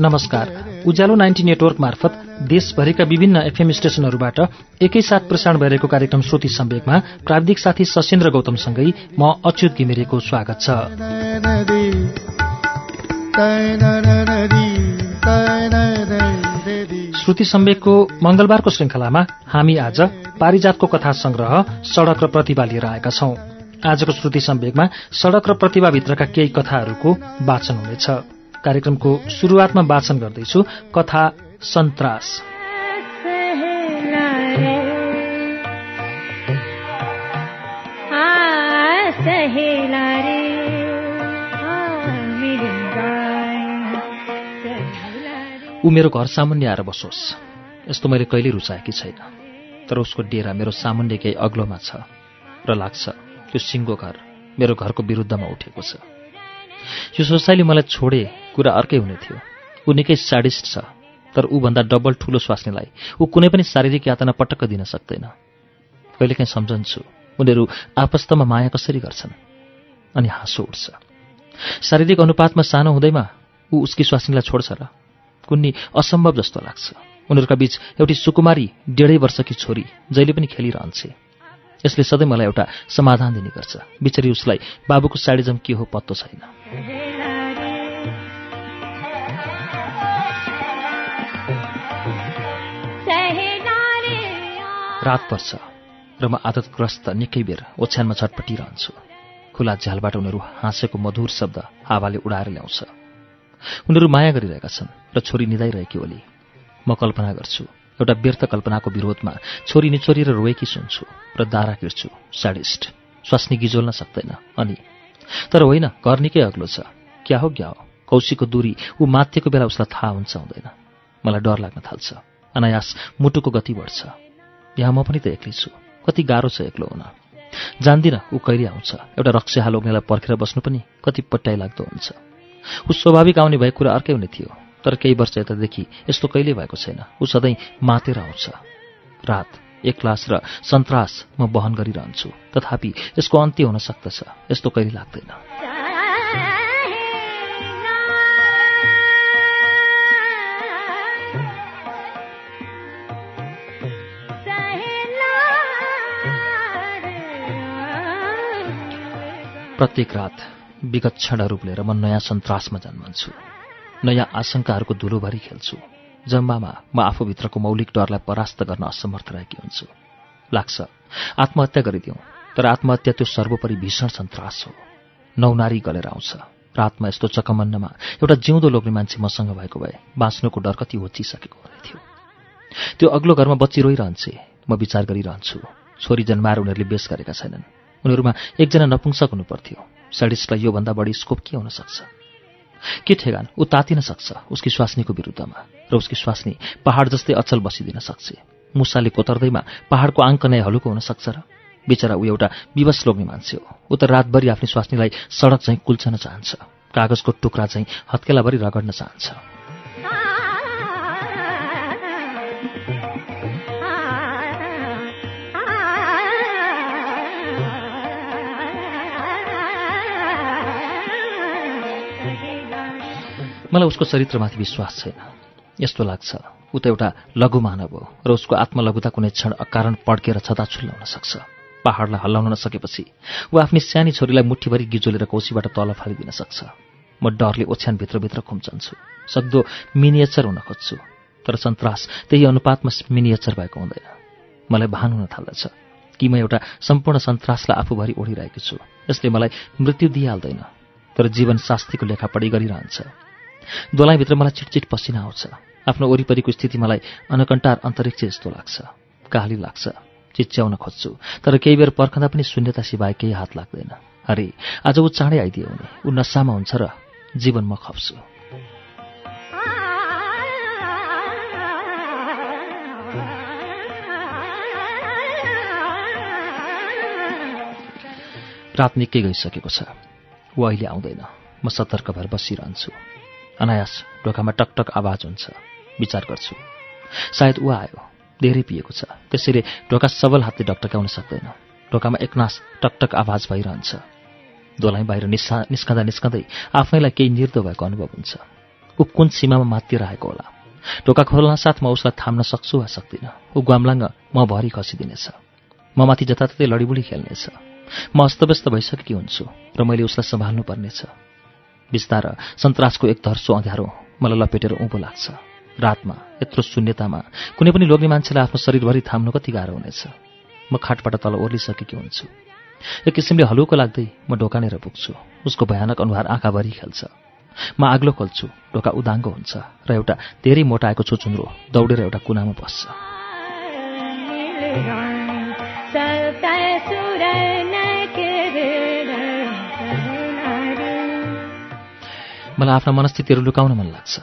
नमस्कार। उज्यालो ninety network मार्फत देशभरिका विभिन्न एफएम स्टेशनहरूबाट एकैसाथ प्रसारण भइरहेको कार्यक्रम श्रुति सम्वेकमा प्राविधिक साथी सशेन्द्र गौतमसँगै म अच्युत घिमिरेको स्वागत छ। श्रुति सम्वेकको मंगलबारको श्रृङ्खलामा हामी आज पारिजातको कथा संग्रह सड़क र प्रतिभा लिएर आएका छौं। आजको श्रुति सम्वेकमा सड़क र प्रतिभाभित्रका केही कथाहरूको वाचन हुनेछ। कार्यक्रमको शुरूआतमा वाचन गर्दैछु कथा सन्त्रास। ऊ मेरो घर सामुन्य आएर बसोस्। यस्तो मैले कहिल्यै रुचाएकी छैन। तर उसको डेरा मेरो सामुन्य केही अग्लोमा छ र लाग्छ त्यो सिङ्गो घर मेरो घरको विरुद्धमा उठेको छ। यो सोचाइले मलाई छोडे कुरा अर्कै हुने थियो। ऊ निकै साडिस्ट छ तर ऊभन्दा डबल ठूलो स्वास्नीलाई ऊ कुनै पनि शारीरिक यातना पटक्क दिन सक्दैन। कहिलेकाहीँ सम्झन्छु उनीहरू आपस्तमा माया कसरी गर्छन् अनि हाँसो उठ्छ। शारीरिक अनुपातमा सानो हुँदैमा ऊ उसकी स्वास्नीलाई छोड्छ र कुन्नी असम्भव जस्तो लाग्छ। उनीहरूका बीच एउटी सुकुमारी डेढै वर्षकी छोरी जहिले पनि खेलिरहन्छे। यसले सधैँ मलाई एउटा समाधान दिने गर्छ बिचरी उसलाई बाबुको साडीजम के हो पत्तो छैन। रात पर्छ र म आदतग्रस्त निकै बेर ओछ्यानमा छटपटिरहन्छु खुला झ्यालबाट उनीहरू हाँसेको मधुर शब्द हावाले उडाएर ल्याउँछ। उनीहरू माया गरिरहेका छन् र छोरी निधाइरहेकी ओली। म कल्पना गर्छु एउटा व्यर्थ कल्पनाको विरोधमा छोरी निचोरी र रोएकी सुन्छु र दारा किर्छु साडिस्ट। स्वास्नी गिजोल्न सक्दैन अनि। तर होइन घर निकै अग्लो छ। क्या हो क्या हो? कौशीको दूरी ऊ माथिएको बेला उसलाई थाहा हुन्छ हुँदैन मलाई डर लाग्न थाल्छ। अनायास मुटुको गति बढ्छ। यहाँ म पनि त एक्लै छु। कति गाह्रो छ एक्लो हुन। जान्दिनँ ऊ कहिले आउँछ? एउटा रक्से लोग्नेलाई पर्खेर बस्नु पनि कति पट्याइ लाग्दो हुन्छ। ऊ स्वाभाविक आउने भए कुरा अर्कै हुने थियो। तर केही वर्ष यतादेखि यस्तो कहिल्यै भएको छैन। ऊ सधैँ मातेर आउँछ। रात एक्लास र सन्तास म वहन गरिरहन्छु। तथापि यसको अन्त्य हुन सक्दछ। यस्तो कहिले लाग्दैन। प्रत्येक रात विगत क्षणहरू लिएर म नयाँ सन्तासमा जन्मन्छु। नयाँ आशंकाहरूको धुलोभरि खेल्छु। जम्बामा म आफूभित्रको मौलिक डरलाई परास्त गर्न असमर्थ रहेकी हुन्छु। लाग्छ आत्महत्या गरिदिउँ तर आत्महत्या त्यो सर्वोपरि भीषण सन्तास हो। नौ नारी गलेर आउँछ। रातमा यस्तो चकमन्नमा एउटा जिउँदो लोग्ने मान्छे मसँग भएको भए बाँच्नुको डर कति होचिसकेको हुने थियो। त्यो अग्लो घरमा बच्ची रोइरहन्छे म विचार गरिरहन्छु। छोरी जन्माएर उनीहरूले बेस गरेका छैनन्। उनीहरूमा एकजना नपुंसक हुनुपर्थ्यो। सडिसलाई योभन्दा बढी स्कोप के हुन सक्छ? के ठेगान? ऊ तातिन सक्छ उसकी स्वास्नीको विरुद्धमा र उसकी स्वास्नी पहाड जस्तै अचल बसिदिन सक्छ। मुसाले कोतर्दैमा पहाडको आङ्क नै हलुको हुन सक्छ र बिचरा ऊ एउटा विवश लोग्ने मान्छे हो। ऊ त रातभरि आफ्नो स्वास्नीलाई सडक चाहिँ कुल्चन चाहन्छ कागजको टुक्रा चाहिँ हत्केलाभरि रगड्न चाहन्छ। मलाई उसको चरित्रमाथि विश्वास छैन। यस्तो लाग्छ। ऊ त एउटा लघु मानव हो र उसको आत्मलघुता कुनै क्षण अकारण पड्केर छताछुल्ल हुन सक्छ। पहाडलाई हल्लाउन नसकेपछि ऊ आफ्नै सानी छोरीलाई मुठीभरि गिजोलेर कौशीबाट तल फालिदिन सक्छ। म डरले ओछ्यान भित्रभित्र खुम्चन्छु। सक्दो मिनिएचर हुन खोज्छु। तर सन्तास त्यही अनुपातमा मिनिएचर भएको हुँदैन। मलाई भान हुन थाल्दछ कि म एउटा सम्पूर्ण सन्तासलाई आफूभरि ओढिरहेको छु। यसले मलाई मृत्यु दिइहाल्दैन। तर जीवन शास्त्रीको लेखापढी गरिरहन्छ। दोलाइभित्र मलाई चिटचिट पसिना आउँछ। आफ्नो वरिपरिको स्थिति मलाई अनकन्टार अन्तरिक्ष जस्तो लाग्छ। काली लाग्छ। चिच्याउन खोज्छु। तर केही बेर पर्खँदा पनि शून्यता सिवाय केही हात लाग्दैन। अरे आज ऊ चाँडै आइदियो भने ऊ नसामा हुन्छ र जीवन म खप्छु। रात निकै गइसकेको छ। ऊ अहिले आउँदैन। म सतर्क भएर बसिरहन्छु। अनायास ढोकामा टकटक आवाज हुन्छ। विचार गर्छु। सायद ऊ आयो। धेरै पिएको छ। त्यसैले ढोका सबल हातले डकटकाउन सक्दैन। ढोकामा एकनास टकटक आवाज भइरहन्छ। दोलाइ बाहिर निस्सा निस्कँदा निस्कँदै आफैलाई केही निर्दो भएको अनुभव हुन्छ। ऊ कुन सीमामा मात्तिर आएको होला? ढोका खोल्न साथ म उसलाई थाम्न सक्छु वा सक्दिनँ? ऊ ग्वाम्लाङ्ग म भरि खसिदिनेछ। म माथि जताततै लडीबुडी खेल्नेछ। म अस्तव्यस्त भइसकेकी हुन्छु र मैले उसलाई सम्हाल्नु पर्नेछ। बिस्तार सन्तासको एक धर्सो अँध्यारो मलाई लपेटेर उँभो लाग्छ। रातमा यत्रो शून्यतामा कुनै पनि लोग्ने मान्छेलाई आफ्नो शरीरभरि थाम्नु कति गाह्रो हुनेछ। म खाटबाट तल ओर्लिसकेकी हुन्छु। एक किसिमले हलुको लाग्दै म ढोकानेर पुग्छु। उसको भयानक अनुहार आँखाभरि खेल्छ। म आग्लो खोल्छु ढोका उदाङ्गो हुन्छ र एउटा धेरै मोटाएको छुचुन्द्रो दौडेर एउटा कुनामा बस्छ। मलाई आफ्ना मनस्थितिहरू लुकाउन मन लाग्छ।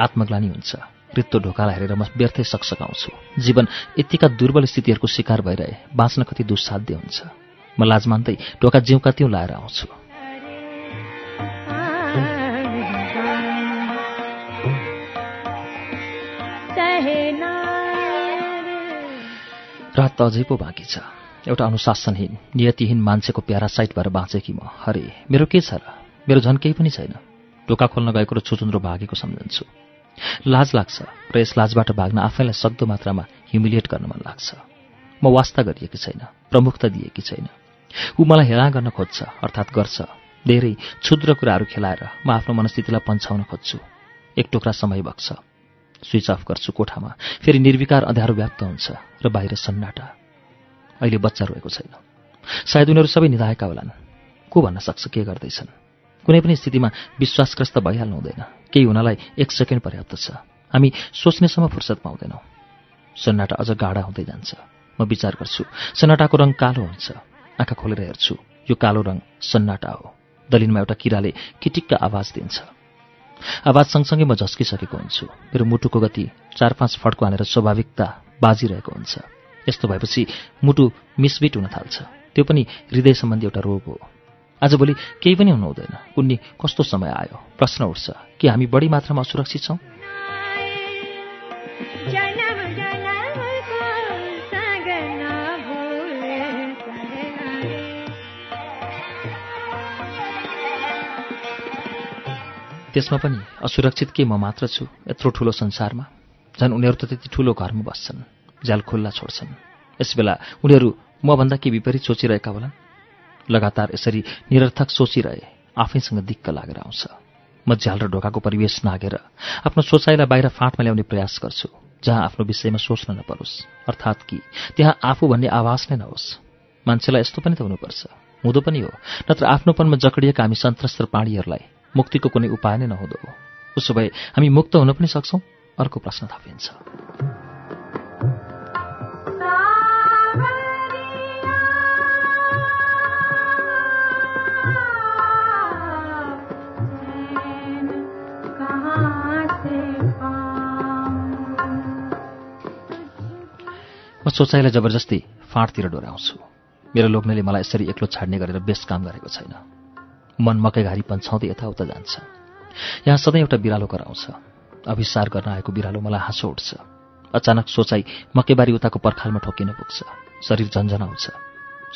आत्मग्लानी हुन्छ। रित्तो ढोकालाई हेरेर म व्यर्थै सकसकाउँछु जीवन यतिका दुर्बल स्थितिहरूको शिकार भइरहे बाँच्न कति दुस्साध्य हुन्छ। म लाज मान्दै ढोका जिउका त्यौँ लाएर आउँछु। रात त अझै पो बाँकी छ। एउटा अनुशासनहीन नियतिहीन मान्छेको प्यारासाइट भएर बाँचेकी म। हरे मेरो के छ र? मेरो झन् केही पनि छैन। ढोका खोल्न गएको र छुचुन्द्रो भागेको सम्झन्छु। लाज लाग्छ र यस लाजबाट भाग्न आफैलाई सक्दो मात्रामा ह्युमिलिएट गर्न मन लाग्छ। म वास्ता गरिएकी छैन प्रमुखता दिएकी छैन। ऊ मलाई हेला गर्न खोज्छ अर्थात् गर्छ। धेरै क्षुद्र कुराहरू खेलाएर म आफ्नो मनस्थितिलाई पन्छाउन खोज्छु। एक टुक्रा समय बग्छ। स्विच अफ गर्छु कोठामा। फेरि निर्विकार अँध्यारो व्याप्त हुन्छ र बाहिर सन्नाटा। अहिले बच्चा रोएको छैन। सायद उनीहरू सबै निधाएका होलान्। को भन्न सक्छ के गर्दैछन्? कुनै पनि स्थितिमा विश्वासग्रस्त भइहाल्नु हुँदैन। केही हुनलाई एक सेकेन्ड पर्याप्त छ। हामी सोच्नेसम्म फुर्सद पाउँदैनौँ। सन्नाटा अझ गाढा हुँदै जान्छ। म विचार गर्छु सन्नाटाको रङ कालो हुन्छ। आँखा खोलेर हेर्छु यो कालो रङ सन्नाटा हो। दलिनमा एउटा किराले किटिक्क आवाज दिन्छ। आवाज सँगसँगै म झस्किसकेको हुन्छु। मेरो मुटुको गति चार पाँच फड्को हानेर स्वाभाविकता बाजिरहेको हुन्छ। यस्तो भएपछि मुटु मिसबिट हुन थाल्छ। त्यो पनि हृदय सम्बन्धी एउटा रोग हो। आजभोलि केही पनि हुनु हुँदैन कुन्नी कस्तो समय आयो? प्रश्न उठ्छ। कि हामी बढी मात्रामा असुरक्षित छौँ? त्यसमा पनि असुरक्षित के म मात्र छु यत्रो ठुलो संसारमा? झन् उनीहरू त त्यति ठुलो घरमा बस्छन् झ्याल खुल्ला छोड्छन्। यसबेला उनीहरू मभन्दा के विपरीत सोचिरहेका होलान्? लगातार यसरी निरर्थक सोचिरहे आफैसँग दिक्क लागेर आउँछ। म झ्याल र ढोकाको परिवेश नागेर आफ्नो सोचाइलाई बाहिर फाँटमा ल्याउने प्रयास गर्छु जहाँ आफ्नो विषयमा सोच्न नपरोस्। अर्थात् कि त्यहाँ आफू भन्ने आवाज नै नहोस्। मान्छेलाई यस्तो पनि त हुनुपर्छ। हुँदो पनि हो नत्र आफ्नोपनमा जकडिएका हामी सन्त्रस्त प्राणीहरूलाई मुक्तिको कुनै उपाय नै नहुँदो हो। उसो भए हामी मुक्त हुन पनि सक्छौँ? अर्को प्रश्न थपिन्छ। सोचाइलाई जबरजस्ती फाँटतिर डोराउँछु मेरो लोग्नेले मलाई यसरी एक्लो छाड्ने गरेर बेस काम गरेको छैन। मन मकै घारी पन्छाउँदै यताउता जान्छ। यहाँ सधैँ एउटा बिरालो कराउँछ। अभिसार गर्न आएको बिरालो मलाई हाँसो उठ्छ। अचानक सोचाइ मकैबारी उताको पर्खालमा ठोकिन पुग्छ। शरीर झन्झनाउँछ।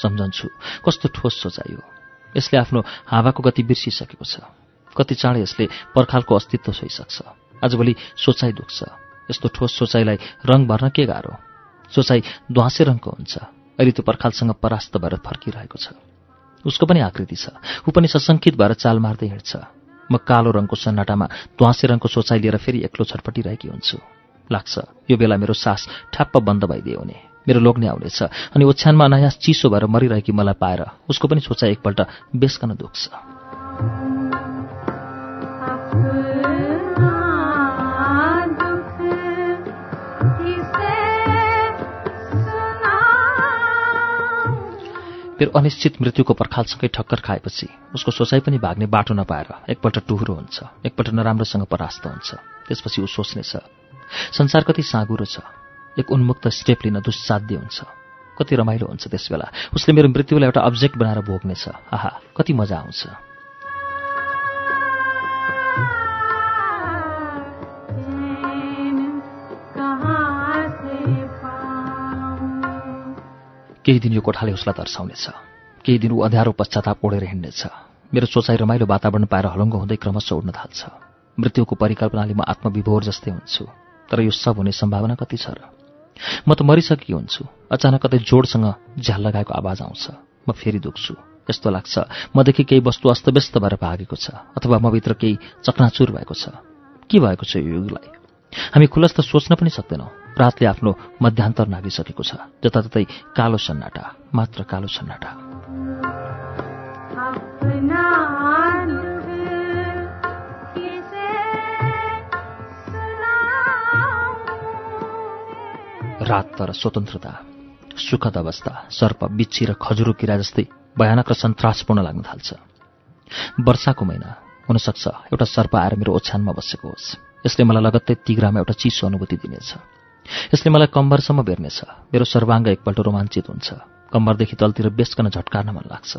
सम्झन्छु कस्तो ठोस सोचाइ हो। यसले आफ्नो हावाको गति बिर्सिसकेको छ। कति चाँडै यसले पर्खालको अस्तित्व छोइसक्छ। आजभोलि सोचाइ दुख्छ। यस्तो ठोस सोचाइलाई रङ भर्न के गाह्रो? सोचाइ ध्वासे रङको हुन्छ। अहिले त्यो पर्खालसँग परास्त भएर फर्किरहेको छ। उसको पनि आकृति छ। ऊ पनि सशङ्कित भएर चाल मार्दै हिँड्छ। म कालो रङको सन्नाटामा ध्वासे रङको सोचाइ लिएर फेरि एक्लो छटपटिरहेकी हुन्छु। लाग्छ यो बेला मेरो सास ठ्याप्प बन्द भइदियो हुने मेरो लोग्ने आउनेछ अनि ओछ्यानमा अनायास चिसो भएर मरिरहेकी मलाई पाएर उसको पनि सोचाइ एकपल्ट बेसकन दुख्छ। फेरि अनिश्चित मृत्युको पर्खालसँगै ठक्कर खाएपछि उसको सोचाइ पनि भाग्ने बाटो नपाएर एकपल्ट टुहुरो हुन्छ एकपल्ट नराम्रोसँग परास्त हुन्छ। त्यसपछि ऊ सोच्नेछ संसार कति साँगुरो छ एक उन्मुक्त स्टेप लिन दुस्साध्य हुन्छ। कति रमाइलो हुन्छ त्यसबेला। उसले मेरो मृत्युलाई एउटा अब्जेक्ट बनाएर भोग्नेछ। आहा कति मजा आउँछ। केही दिन यो कोठाले उसलाई तर्साउनेछ केही दिन ऊ अँध्यारो पश्चाताप ओढेर हिँड्नेछ। मेरो सोचाइ रमाइलो वातावरण पाएर हलङ्गो हुँदै क्रमशः उड्न थाल्छ। मृत्युको परिकल्पनाले म आत्मविभोर जस्तै हुन्छु। तर यो सब हुने सम्भावना कति छ र? म त मरिसकेकी हुन्छु। अचानक कतै जोडसँग झ्याल लगाएको आवाज आउँछ। म फेरि दुख्छु। यस्तो लाग्छ मदेखि केही वस्तु अस्तव्यस्त भएर भागेको छ अथवा मभित्र केही चकनाचुर भएको छ। के भएको छ यो युगलाई? हामी खुलस्त सोच्न पनि सक्दैनौँ। रातले आफ्नो मध्यान्तर नागिसकेको छ। जताततै कालो सन्नाटा मात्र कालो सन्नाटा। रात तर स्वतन्त्रता सुखद अवस्था सर्प बिच्छी र खजुरो किरा जस्तै भयानक र सन्तासपूर्ण लाग्न थाल्छ। वर्षाको महिना हुनसक्छ। एउटा सर्प आएर मेरो ओछ्यानमा बसेको होस्। यसले मलाई लगत्तै तिग्रामा एउटा चिसो अनुभूति दिनेछ। यसले मलाई कम्बरसम्म बेर्नेछ। मेरो सर्वाङ्ग एकपल्ट रोमाञ्चित हुन्छ। कम्बरदेखि तलतिर बेसकन झट्कार्न मन लाग्छ।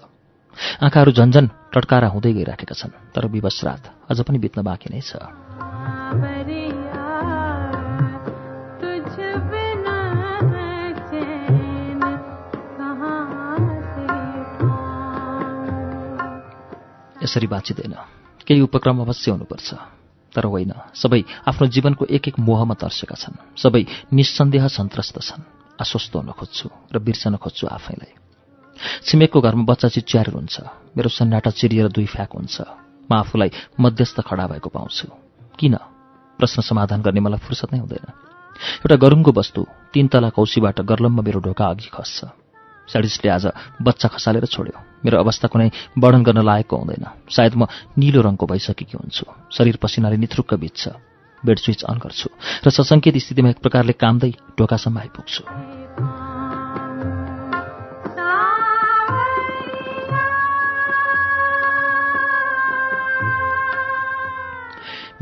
आँखाहरू झन्झन टटकारा हुँदै गइराखेका छन् तर विवश रात अझ पनि बित्न बाँकी नै छ। यसरी बाँचिँदैन। केही उपक्रम अवश्य हुनुपर्छ। तर होइन। सबै आफ्नो जीवनको एक एक मोहमा तर्सेका छन्। सबै निस्सन्देह सन्त्रस्त छन्। आश्वस्त हुन खोज्छु र बिर्सन खोज्छु आफैलाई। छिमेकको घरमा बच्चा चिच्याएर हुन्छ। मेरो सन्नाटा चिरिएर दुई फ्याक हुन्छ। म आफूलाई मध्यस्थ खडा भएको पाउँछु। किन? प्रश्न समाधान गर्ने मलाई फुर्सद नै हुँदैन। एउटा गरुङको वस्तु तीन तला कौशीबाट गर्लम्ब मेरो ढोका अघि खस्छ। स्याडिसले आज बच्चा खसालेर छोड्यो। मेरो अवस्था कुनै वर्णन गर्न लायकको हुँदैन। सायद म निलो रङको भइसकेकी हुन्छु। शरीर पसिनाले निथुक्क बित्छ बेड स्विच अन गर्छु र सशङ्कित स्थितिमा एक प्रकारले कामदै ढोकासम्म आइपुग्छु।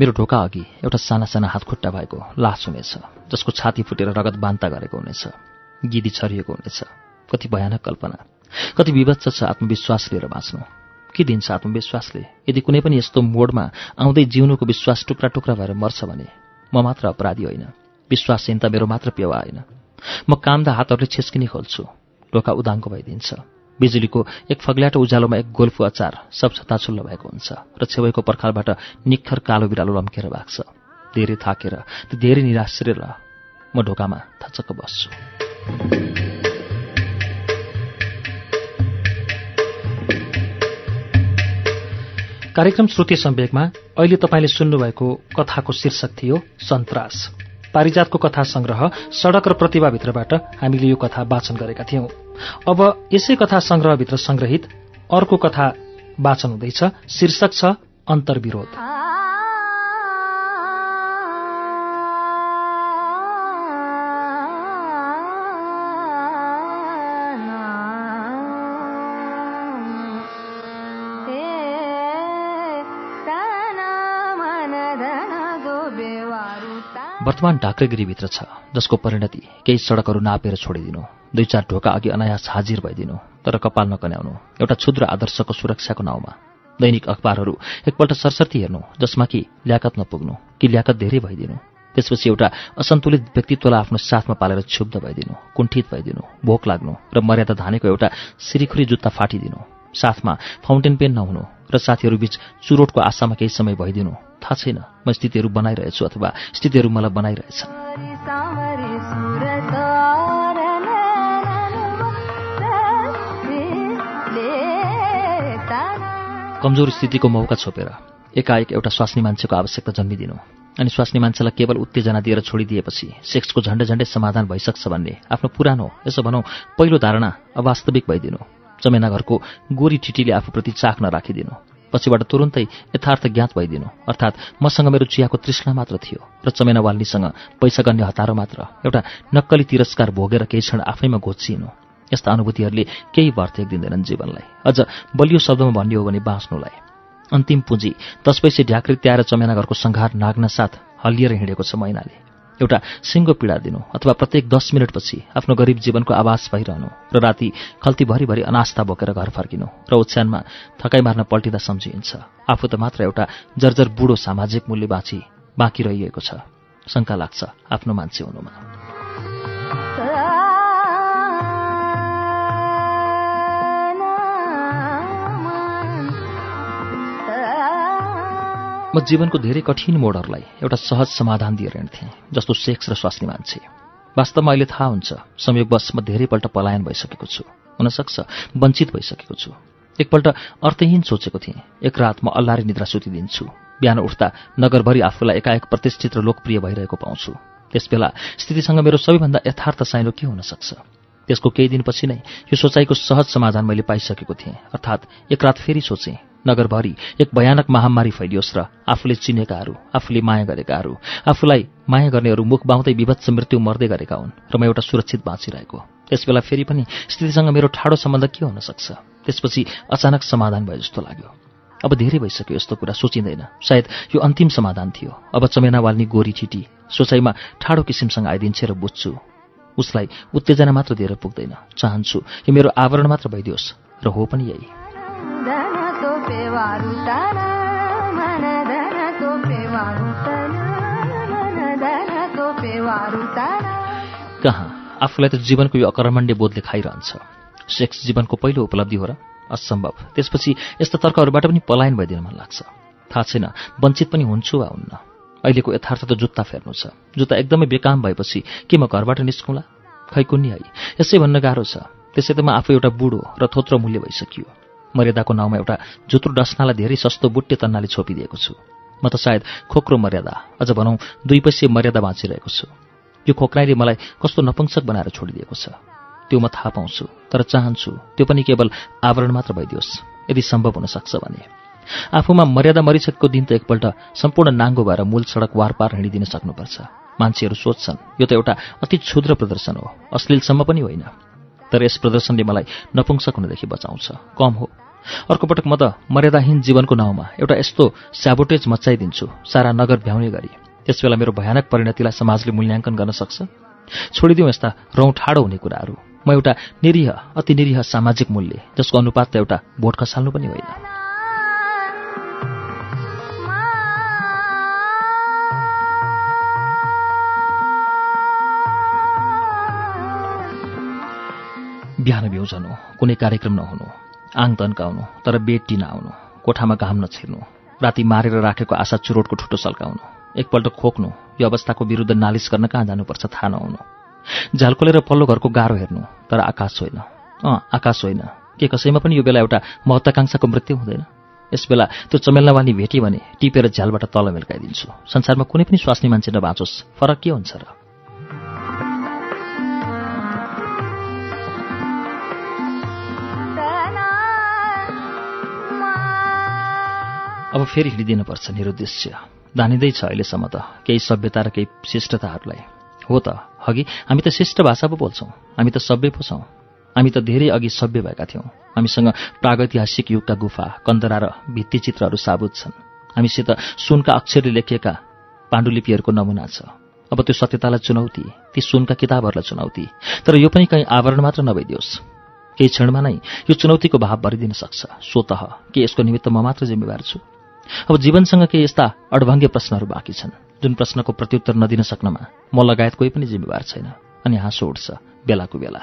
मेरो ढोका अघि एउटा साना साना हातखुट्टा भएको लास हुनेछ जसको छाती फुटेर रगत बान्ता गरेको हुनेछ गिदी छरिएको हुनेछ। कति भयानक कल्पना कति विवत्स छ आत्मविश्वास लिएर बाँच्नु। के दिन्छ आत्मविश्वासले? यदि कुनै पनि यस्तो मोडमा आउँदै जिउनुको विश्वास टुक्रा टुक्रा भएर मर्छ भने म मात्र अपराधी होइन। विश्वासहीनता मेरो मात्र पेवा होइन। म कामदा हातहरूले छेस्किने खोल्छु। ढोका उदाङको भइदिन्छ। बिजुलीको एक फग्ल्याटो उज्यालोमा एक गोल्फु अचार सब छताछुल्लो भएको हुन्छ र छेउको पर्खालबाट निखर कालो बिरालो लम्केर भाग्छ। धेरै थाकेर धेरै निराश्रय म ढोकामा थचक्क बस्छु। कार्यक्रम श्रुति सम्वेकमा अहिले तपाईँले सुन्नुभएको कथाको शीर्षक थियो सन्त्रास पारिजातको कथा संग्रह सड़क र प्रतिभाभित्रबाट हामीले यो कथा वाचन गरेका थियौं। अब यसै कथा संग्रहभित्र संग्रहित अर्को कथा वाचन हुँदैछ शीर्षक छ अन्तर्विरोध। वर्तमान ढाक्रेगिरीभित्र छ जसको परिणति केही सडकहरू नापेर छोडिदिनु दुई चार ढोका अघि अनायास हाजिर भइदिनु तर कपाल नकन्याउनु एउटा क्षुद्र आदर्शको सुरक्षाको नाउँमा। दैनिक अखबारहरू एकपल्ट सरसर्ती हेर्नु जसमा कि ल्याकत नपुग्नु कि ल्याकत धेरै भइदिनु। त्यसपछि एउटा असन्तुलित व्यक्तित्वलाई आफ्नो साथमा पालेर क्षुब्ध भइदिनु कुण्ठित भइदिनु भोक लाग्नु र मर्यादा धानेको एउटा सिरिखुरी जुत्ता फाटिदिनु। साथमा फाउन्टेन पेन नहुनु र साथीहरूबीच चुरोटको आशामा केही समय भइदिनु। थाहा छैन। म स्थितिहरू बनाइरहेछु अथवा स्थितिहरू मलाई बनाइरहेछन्। कमजोर स्थितिको मौका छोपेर एकाएक एउटा स्वास्नी मान्छेको आवश्यकता जन्मिदिनु। अनि स्वास्नी मान्छेलाई केवल उत्तेजना दिएर छोडिदिएपछि सेक्सको झन्डै झन्डै समाधान भइसक्छ भन्ने आफ्नो पुरानो यसो भनौँ पहिलो धारणा अवास्तविक भइदिनु। चमेना घरको गोरी ठिटीले आफूप्रति चाख नराखिदिनु पछिबाट तुरुन्तै यथार्थ ज्ञात भइदिनु। अर्थात् मसँग मेरो चियाको तृष्णा मात्र थियो र चमेना वाल्नीसँग पैसा गर्ने हतारो मात्र। एउटा नक्कली तिरस्कार भोगेर केही क्षण आफैमा घोचिनु यस्ता अनुभूतिहरूले केही भर्थ दिँदैनन् जीवनलाई। अझ बलियो शब्दमा भन्ने हो भने बाँच्नुलाई। अन्तिम पुँजी दस पैसे ढ्याक्री त्याएर चमेना घरको सङ्घार नाग्न साथ हल्लिएर हिँडेको छ महिनाले। एउटा सिङ्गो पीडा दिनु अथवा प्रत्येक दस मिनटपछि आफ्नो गरिब जीवनको आवास भइरहनु र राति खल्ती भरिभरि अनास्था बोकेर घर फर्किनु र ओछ्यानमा थकाइ मार्न पल्टिँदा सम्झिन्छ। आफू त मात्र एउटा जर्जर बुढो सामाजिक मूल्य बाँची बाँकी रहिएको छ। शङ्का लाग्छ आफ्नो मान्छे हुनुमा। म जीवनको धेरै कठिन मोडहरूलाई एउटा सहज समाधान दिएर हिँड्थेँ जस्तो सेक्स र स्वास्नी मान्छे। वास्तवमा अहिले थाहा हुन्छ संयोगवश म धेरैपल्ट पलायन भइसकेको छु हुनसक्छ वञ्चित भइसकेको छु। एकपल्ट अर्थहीन सोचेको थिएँ एक रात म अल्लारे निद्रा सुतिदिन्छु बिहान उठ्दा नगरभरि आफूलाई एकाएक प्रतिष्ठित र लोकप्रिय भइरहेको पाउँछु। त्यसबेला स्थितिसँग मेरो सबैभन्दा यथार्थ साइनो के हुन सक्छ त्यसको केही दिनपछि नै यो सोचाइको सहज समाधान मैले पाइसकेको थिएँ। अर्थात् एक रात फेरि सोचेँ नगरभरि एक भयानक महामारी फैलियोस् र आफूले चिनेकाहरू आफूले माया गरेकाहरू आफूलाई माया गर्नेहरू मुख बाउँदै विभत्स मृत्यु मर्दै गरेका हुन् र म एउटा सुरक्षित बाँचिरहेको। त्यसबेला फेरि पनि स्थितिसँग मेरो ठाडो सम्बन्ध के हुन सक्छ? त्यसपछि अचानक समाधान भयो जस्तो लाग्यो। अब धेरै भइसक्यो यस्तो कुरा सोचिँदैन। सायद यो अन्तिम समाधान थियो। अब चमेना वाल्ने गोरी ठिटी सोचाइमा ठाडो किसिमसँग आइदिन्छे र बुझ्छु। उसलाई उत्तेजना मात्र दिएर पुग्दैन। चाहन्छु यो मेरो आवरण मात्र भइदियोस् र हो पनि यही। कहाँ? आफूलाई त जीवनको यो अकर्मण्य बोधले खाइरहन्छ। सेक्स जीवनको पहिलो उपलब्धि हो र? असम्भव। त्यसपछि यस्ता तर्कहरूबाट पनि पलायन भइदिन मन लाग्छ। थाहा छैन वञ्चित पनि हुन्छु वा हुन्न। अहिलेको यथार्थ त जुत्ता फेर्नु छ। जुत्ता एकदमै बेकाम भएपछि के म घरबाट निस्कुला? खै कुन्नी है यसै भन्न गाह्रो छ। त्यसै त म आफू एउटा बुढो र थोत्रो मूल्य भइसकियो। मर्यादाको नाउँमा एउटा जुत्रु डस्नालाई धेरै सस्तो बुट्टे तन्नाले छोपिदिएको छु। म त सायद खोक्रो मर्यादा अझ भनौँ दुई पैसे मर्यादा बाँचिरहेको छु। यो खोक्राइले मलाई कस्तो नपुंसक बनाएर छोडिदिएको छ। त्यो म थाहा पाउँछु तर चाहन्छु त्यो पनि केवल आवरण मात्र भइदियोस्। यदि सम्भव हुन सक्छ भने। आफूमा मर्यादा मरिसकेको दिन त एकपल्ट सम्पूर्ण नाङ्गो भएर मूल सडक वारपार हिँडिदिन सक्नुपर्छ। मान्छेहरू सोध्छन् यो त एउटा अति क्षुद्र प्रदर्शन हो। अश्लीलसम्म पनि होइन। तर यस प्रदर्शनले मलाई नपुंसक हुनदेखि बचाउँछ। कम हो। अर्को पटक म त मर्यादाहीन जीवनको नाउँमा एउटा यस्तो स्याबोटेज मचाइदिन्छु सारा नगर भ्याउने गरी। त्यसबेला मेरो भयानक परिणतिलाई समाजले मूल्याङ्कन गर्न सक्छ? छोडिदिउँ यस्ता रौँ ठाडो हुने कुराहरू। म एउटा निरीह अति निरीह सामाजिक मूल्य। जसको अनुपात त एउटा भोट खसाल्नु पनि होइन। बिहान बिउजनु कुनै कार्यक्रम नहुनु। आङ तन्काउनु तर बेटी नआउनु कोठामा घाम नछिर्नु राति मारेर राखेको आशा चुरोटको ठुटो सल्काउनु एकपल्ट खोक्नु यो अवस्थाको विरुद्ध नालिस गर्न कहाँ जानुपर्छ थाहा नहुनु। झ्यालकोलेर पल्लो घरको गाह्रो हेर्नु तर आकाश होइन। अँ आकाश होइन। के कसैमा पनि यो बेला एउटा महत्वाकांक्षाको मृत्यु हुँदैन। यस बेला त्यो चमेल्नावानी भेट्यो भने टिपेर झ्यालबाट तल मिल्काइदिन्छु। संसारमा कुनै पनि स्वास्नी मान्छे नबाँचोस् फरक के हुन्छ र? अब फेरि हिँडिदिनुपर्छ निरुद्देश्य। दानिँदैछ अहिलेसम्म त केही सभ्यता र केही शिष्टताहरूलाई हो त अघि हामी त शिष्ट भाषा पो बोल्छौँ। हामी त सभ्य पो छौँ। हामी त धेरै अघि सभ्य भएका थियौँ। हामीसँग प्रागैतिहासिक युगका गुफा कन्दरा र भित्तिचित्रहरू साबुत छन्। हामीसित सुनका अक्षरले लेखिएका पाण्डुलिपिहरूको नमुना छ। अब त्यो सत्यतालाई चुनौती ती सुनका किताबहरूलाई चुनौती। तर यो पनि कहीँ आवरण मात्र नभइदियोस्। केही क्षणमा नै यो चुनौतीको भाव भरिदिन सक्छ। स्वत के यसको निमित्त म मात्र जिम्मेवार छु? अब जीवनसँग केही यस्ता अडभङ्गे प्रश्नहरू बाँकी छन्। जुन प्रश्नको प्रत्युत्तर नदिन सक्नमा म लगायत कोही पनि जिम्मेवार छैन अनि हाँसो उठ्छ बेलाको बेला।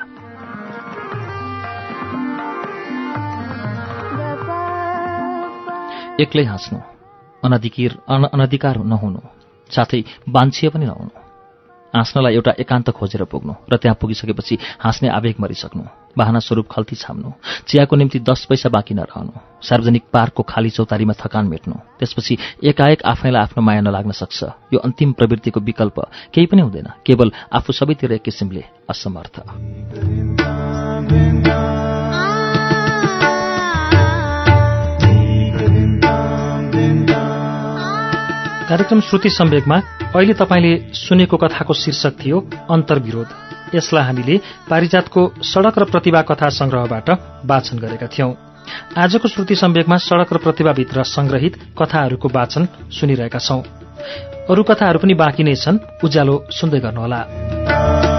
एक्लै हाँस्नु अनधिकिर अनधिकार नहुनु साथै बान्छिए पनि नहुनु। हाँस्नलाई एउटा एकान्त खोजेर पुग्नु र त्यहाँ पुगिसकेपछि हाँस्ने आवेग मरिसक्नु बाहना स्वरूप खल्ती छाम्नु चियाको निम्ति दस पैसा बाँकी नरहनु सार्वजनिक पार्कको खाली चौतारीमा थकान मेट्नु त्यसपछि एकाएक आफैलाई आफ्नो माया नलाग्न सक्छ। यो अन्तिम प्रवृत्तिको विकल्प केही पनि हुँदैन केवल आफू सबैतिर एक किसिमले असमर्थ। कार्यक्रम श्रुति सम्वेकमा अहिले तपाईँले सुनेको कथाको शीर्षक थियो अन्तर्विरोध। यसलाई हामीले पारिजातको सड़क र प्रतिभा कथा संग्रहबाट वाचन गरेका थियौं। आजको श्रुति सम्वेकमा सड़क र प्रतिभाभित्र संग्रहित कथाहरूको वाचन सुनिरहेका छौं। अरू कथाहरू पनि बाँकी नै छन्। उज्यालो सुन्दै गर्नुहोला।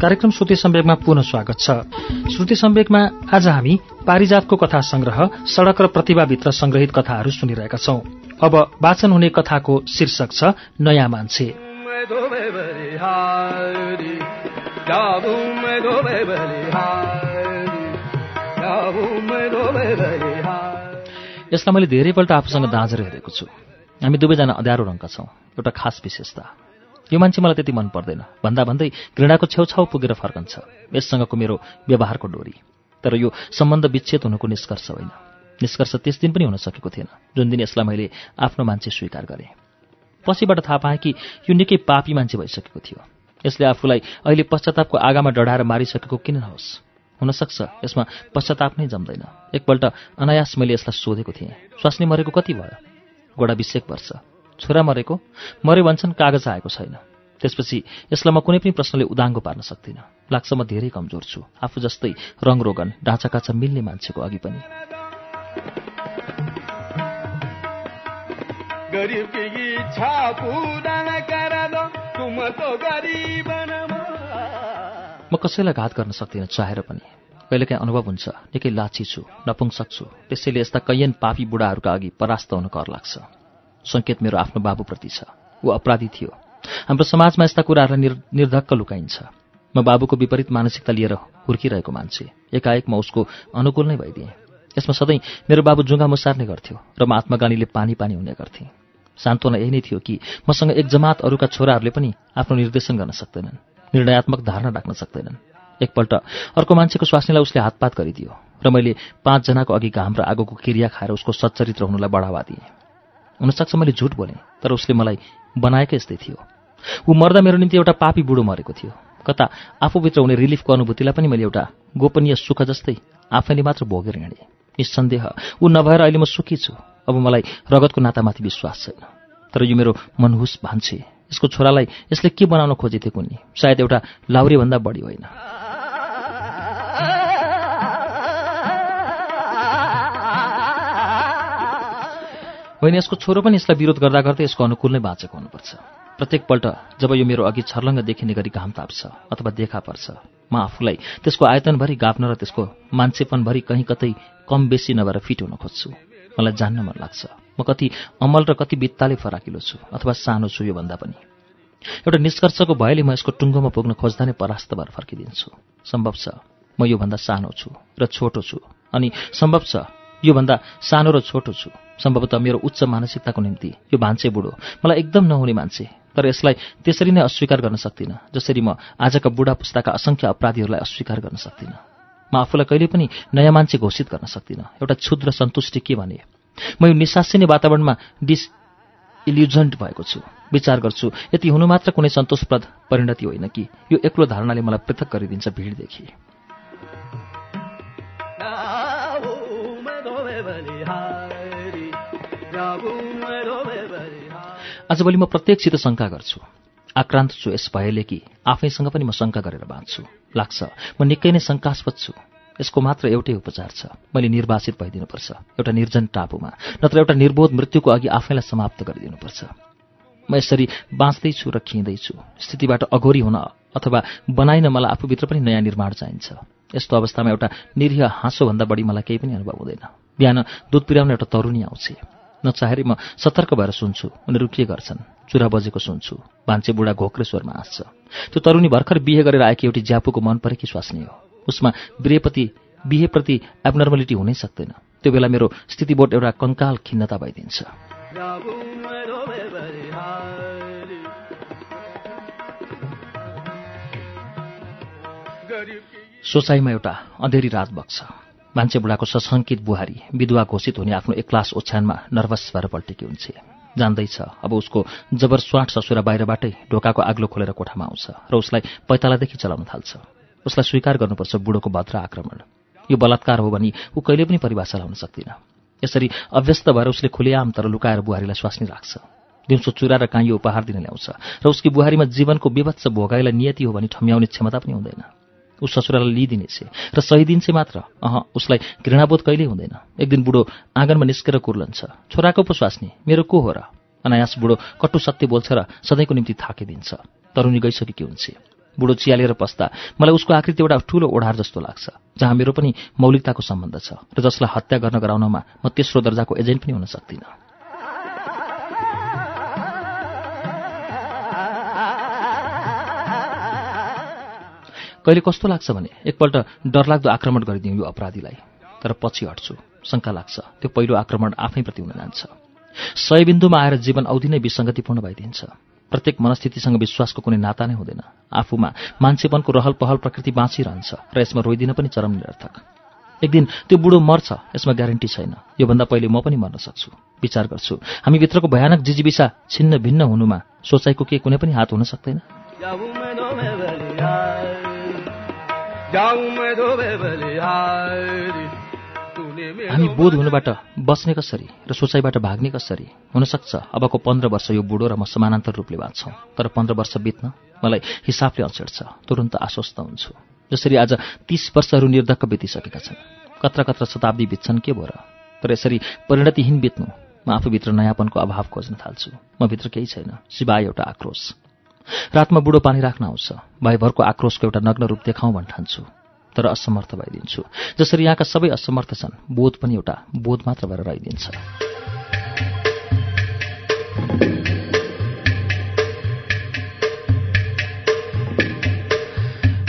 कार्यक्रम श्रुति सम्वेकमा पुनः स्वागत छ। श्रुति सम्वेकमा आज हामी पारिजातको कथा संग्रह सड़क र प्रतिभाभित्र संग्रहित कथाहरू सुनिरहेका छौं। अब वाचन हुने कथाको शीर्षक छ नयाँ मान्छे। यसलाई मैले धेरैपल्ट आफूसँग दाँजेर हेरेको छु। हामी दुवैजना अँध्यारो रङका छौँ। एउटा खास विशेषता। यो मान्छे मलाई त्यति मन पर्दैन भन्दा भन्दै घृणाको छेउछाउ पुगेर फर्कन्छ। यससँगको मेरो व्यवहारको डोरी। तर यो सम्बन्ध विच्छेद हुनुको निष्कर्ष होइन। निष्कर्ष त्यस दिन पनि हुन सकेको थिएन जुन दिन यसलाई मैले आफ्नो मान्छे स्वीकार गरेँ। पछिबाट थाहा पाएँ कि यो निकै पापी मान्छे भइसकेको थियो। यसले आफूलाई अहिले पश्चातापको आगामा डढाएर मारिसकेको किन नहोस्? हुनसक्छ यसमा पश्चाताप नै जम्दैन। एकपल्ट अनायास मैले यसलाई सोधेको थिएँ। स्वास्नी मरेको कति भयो? गोडा बिसेक वर्ष। छोरा मरेको मरे भन्छन् कागज आएको छैन। त्यसपछि यसलाई म कुनै पनि प्रश्नले उदाङ्गो पार्न सक्दिनँ। लाग्छ म धेरै कमजोर छु। आफू जस्तै रङरोगन काँचा मिल्ने मान्छेको अघि पनि। म कसैलाई घात गर्न सक्दिनँ चाहेर पनि। कहिलेकाहीँ अनुभव हुन्छ निकै लाची छु नपुंसक छु। त्यसैले यस्ता कैयन पापी बुढाहरूका अघि परास्त हुन कर लाग्छ। सङ्केत मेरो आफ्नो बाबुप्रति छ। ऊ अपराधी थियो। हाम्रो समाजमा यस्ता कुराहरूलाई निर निर्धक्क लुकाइन्छ। म बाबुको विपरीत मानसिकता लिएर हुर्किरहेको मान्छे। एकाएक म उसको अनुकूल नै भइदिएँ। यसमा सधैँ मेरो बाबु जुङ्गा मुसार्ने गर्थ्यो र म आत्मगानीले पानी पानी हुने गर्थेँ। सान्त्वना यही नै थियो कि मसँग एक जमात अरूका छोराहरूले पनि आफ्नो निर्देशन गर्न सक्दैनन् निर्णयात्मक धारणा राख्न सक्दैनन्। एकपल्ट अर्को मान्छेको स्वास्नीलाई उसले हातपात गरिदियो र मैले पाँचजनाको अघि घाम र आगोको क्रिया खाएर उसको सच्चरित्र हुनुलाई बढावा दिएँ। हुनसक्छ मैले झुट बोलेँ तर उसले मलाई बनाएकै यस्तै थियो। ऊ मर्दा मेरो निम्ति एउटा पापी बुढो मरेको थियो। कता आफूभित्र हुने रिलिफको अनुभूतिलाई पनि मैले एउटा गोपनीय सुख जस्तै आफैले मात्र भोगेर हिँडेँ। निस्सन्देह ऊ नभएर अहिले म सुखी छु। अब मलाई रगतको नातामाथि विश्वास छैन। तर यो मेरो मनहुस भान्छे यसको छोरालाई यसले के बनाउन खोजेथे कुनी सायद एउटा लाउरेभन्दा बढी होइन। होइन यसको छोरो पनि यसलाई विरोध गर्दा गर्दै यसको अनुकूल नै बाँचेको हुनुपर्छ। प्रत्येकपल्ट जब यो मेरो अघि छर्लङ्ग देखिने गरी घाम ताप्छ अथवा देखा पर्छ म आफूलाई त्यसको आयतनभरि गाप्न र त्यसको मान्छेपनभरि कहीँ कतै कम बेसी नभएर फिट हुन खोज्छु। मलाई जान्न मन लाग्छ। म कति अमल र कति बित्ताले फराकिलो छु अथवा सानो छु योभन्दा पनि। एउटा निष्कर्षको भएले म यसको टुङ्गोमा पुग्न खोज्दा नै परास्त भएर फर्किदिन्छु। सम्भव छ म योभन्दा सानो छु र छोटो छु। अनि सम्भव छ योभन्दा सानो र छोटो छु। सम्भवतः मेरो उच्च मानसिकताको निम्ति यो भान्से बुढो। मलाई एकदम नहुने मान्छे तर यसलाई त्यसरी नै अस्वीकार गर्न सक्दिनँ जसरी म आजका बुढा पुस्ताका असङ्ख्य अपराधीहरूलाई अस्वीकार गर्न सक्दिनँ। म आफूलाई कहिले पनि नयाँ मान्छे घोषित गर्न सक्दिनँ। एउटा क्षुद्र सन्तुष्टि के भने म यो निसासिने वातावरणमा डिस इल्युजन्ट भएको छु। विचार गर्छु यति हुनु मात्र कुनै सन्तोषप्रद परिणति होइन कि यो एक्लो धारणाले मलाई पृथक गरिदिन्छ भिडदेखि। आजभोलि म प्रत्येकसित शङ्का गर्छु। आक्रान्त छु यस भयले कि आफैसँग पनि म शङ्का गरेर बाँच्छु। लाग्छ म निकै नै शङ्कास्पद छु। यसको मात्र एउटै उपचार छ। मैले निर्वासित भइदिनुपर्छ। एउटा निर्जन टापुमा नत्र एउटा निर्बोध मृत्युको अघि आफैलाई समाप्त गरिदिनुपर्छ। म यसरी बाँच्दैछु र खिँदैछु। स्थितिबाट अघोरी हुन अथवा बनाइन मलाई आफूभित्र पनि नयाँ निर्माण चाहिन्छ। यस्तो अवस्थामा एउटा निरीह हाँसोभन्दा बढी मलाई केही पनि अनुभव हुँदैन। बिहान दुध पिराउने एउटा तरुनी आउँछ। नचाहेरी म सतर्क भएर सुन्छु। उनीहरू के गर्छन्? चुरा बजेको सुन्छु। भान्चे बुढा घोक्रेश्वरमा हाँस्छ। त्यो तरुनी भर्खर बिहे गरेर आएकी एउटी ज्यापुको मन परेकी स्वास्नी हो। उसमा बिहेप्रति बिहेप्रति एबनर्मलिटी हुनै सक्दैन। त्यो बेला मेरो स्थितिबोट एउटा कङ्काल खिन्नता भइदिन्छ। सोचाइमा एउटा अँधेरी रात बग्छ मान्छे बुढाको सशङ्कित बुहारी विधुवा घोषित हुने आफ्नो एक्लास ओछ्यानमा नर्भस भएर पल्टेकी हुन्छ। जान्दैछ अब उसको जबर स्वाट ससुरा बाहिरबाटै ढोकाको आग्लो खोलेर कोठामा आउँछ र उसलाई पैतालादेखि चलाउन थाल्छ। उसलाई स्वीकार गर्नुपर्छ बुढोको भद्र आक्रमण। यो बलात्कार हो भने ऊ कहिले पनि परिभाषा लाउन सक्दिन। यसरी अभ्यस्त भएर उसले खुलेआम तर लुकाएर बुहारीलाई स्वास्नी राख्छ। दिउँसो चुरा र काहीँ उपहार दिन ल्याउँछ र उसकी बुहारीमा जीवनको विभत्स भोगाईलाई नियति हो भने ठम्याउने क्षमता पनि हुँदैन। ऊ ससुरालाई लिइदिनेछ र सही दिन चाहिँ मात्र। अह उसलाई घृणाबोध कहिल्यै हुँदैन। एक दिन बुढो आँगनमा निस्केर कुर्लन्छ। छोराको पो स्वास्नी मेरो को हो र? अनायास बुढो कटु सत्य बोल्छ र सधैँको निम्ति थाकिदिन्छ। तरुनी गइसकेकी हुन्छ? बुढो चियालेर पस्दा मलाई उसको आकृति एउटा ठूलो ओढार जस्तो लाग्छ जहाँ मेरो पनि मौलिकताको सम्बन्ध छ र जसलाई हत्या गर्न गराउनमा म तेस्रो दर्जाको एजेन्ट पनि हुन सक्दिनँ। कहिले कस्तो लाग्छ भने एकपल्ट डरलाग्दो आक्रमण गरिदिउँ यो अपराधीलाई। तर पछि हट्छु। शङ्का लाग्छ। त्यो पहिलो आक्रमण आफैप्रति हुन जान्छ। सय बिन्दुमा आएर जीवन औधी नै विसङ्गतिपूर्ण भइदिन्छ। प्रत्येक मनस्थितिसँग विश्वासको कुनै नाता नै हुँदैन। आफूमा मान्छेपनको रहल पहल प्रकृति बाँचिरहन्छ र यसमा रोइदिन पनि चरम निरर्थक। एक दिन त्यो बुढो मर्छ यसमा ग्यारेन्टी छैन। योभन्दा पहिले म पनि मर्न सक्छु। विचार गर्छु हामीभित्रको भयानक जिजीविसा छिन्न भिन्न हुनुमा सोचाइको के कुनै पनि हात हुन सक्दैन? हामी बोध हुनुबाट बच्ने कसरी र सोचाइबाट भाग्ने कसरी हुनसक्छ? अबको पन्ध्र वर्ष यो बुढो र म समानान्तर रूपले बाँच्छौँ। तर पन्ध्र वर्ष बित्न मलाई हिसाबले अँचेड्छ तुरन्त आश्वस्त हुन्छु। जसरी आज तीस वर्षहरू निर्धक्क बितिसकेका छन्। कत्र कत्र शताब्दी बित्छन् के भो र तर यसरी परिणतिहीन बित्नु म आफूभित्र नयाँपनको अभाव खोज्न थाल्छु। म भित्र केही छैन। सिवाय एउटा आक्रोश। रातमा बुढो पानी राख्न आउँछ। भाइभरको आक्रोशको एउटा नग्न रूप देखाउँ भन्ठान्छु तर असमर्थ भइदिन्छु। जसरी यहाँका सबै असमर्थ छन् बोध पनि एउटा बोध मात्र भएर रहिदिन्छ।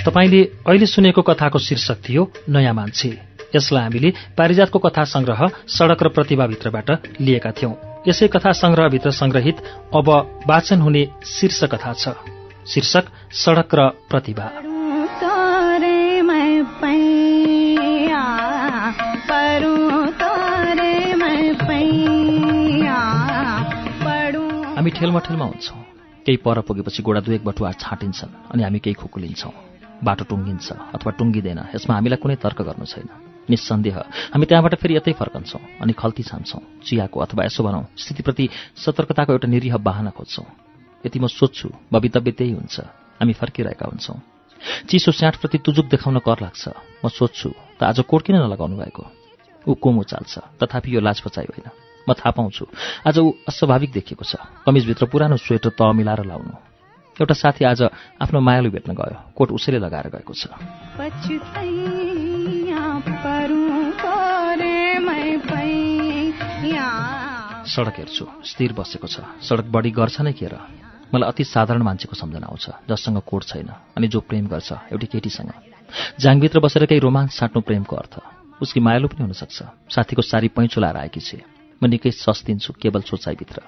तपाईँले अहिले सुनेको कथाको शीर्षक थियो नयाँ मान्छे। यसलाई हामीले पारिजातको कथा संग्रह सड़क र प्रतिभाभित्रबाट लिएका थियौं। यसै कथा संग्रहभित्र संग्रहित अब वाचन हुने शीर्ष कथा छ। शीर्षक सड़क र प्रतिभा। हामी ठेलमठेलमा हुन्छौँ। केही पर पुगेपछि गोडा दुई एक बटुवा छाँटिन्छन् अनि हामी केही खुकुलिन्छौँ। बाटो टुङ्गिन्छ अथवा टुङ्गिँदैन। यसमा हामीलाई कुनै तर्क गर्नु छैन। निस्सन्देह। हामी त्यहाँबाट फेरि यतै फर्कन्छौँ अनि खल्ती छान्छौँ चियाको अथवा यसो भनौँ स्थितिप्रति सतर्कताको एउटा निरीह बाहना खोज्छौँ। यति म सोध्छु भवितव्य त्यही हुन्छ। हामी फर्किरहेका हुन्छौँ। चिसो स्याटप्रति तुजुक देखाउन कर लाग्छ। म सोध्छु त आज कोट किन नलगाउनु भएको? ऊ कोमो चाल्छ तथापि यो लाज पचाइ होइन। म थाहा पाउँछु आज ऊ अस्वाभाविक देखिएको छ। कमिजभित्र पुरानो स्वेटर त मिलाएर लाउनु। एउटा साथी आज आफ्नो मायालु भेट्न गयो। कोट उसैले लगाएर गएको छ। सडक हेर्छु। स्थिर बसेको छ। सडक बढी गर्छ नै के र मलाई अति साधारण मान्छेको सम्झना आउँछ। जससँग कोट छैन अनि जो प्रेम गर्छ एउटी केटीसँग। जाङभित्र बसेर केही रोमान्स साट्नु प्रेमको अर्थ। उसकी मायालु पनि हुनसक्छ। साथीको सारी पैँचो लाएर आएकी छे। म निकै सस्तिन्छु केवल सोचाइभित्र।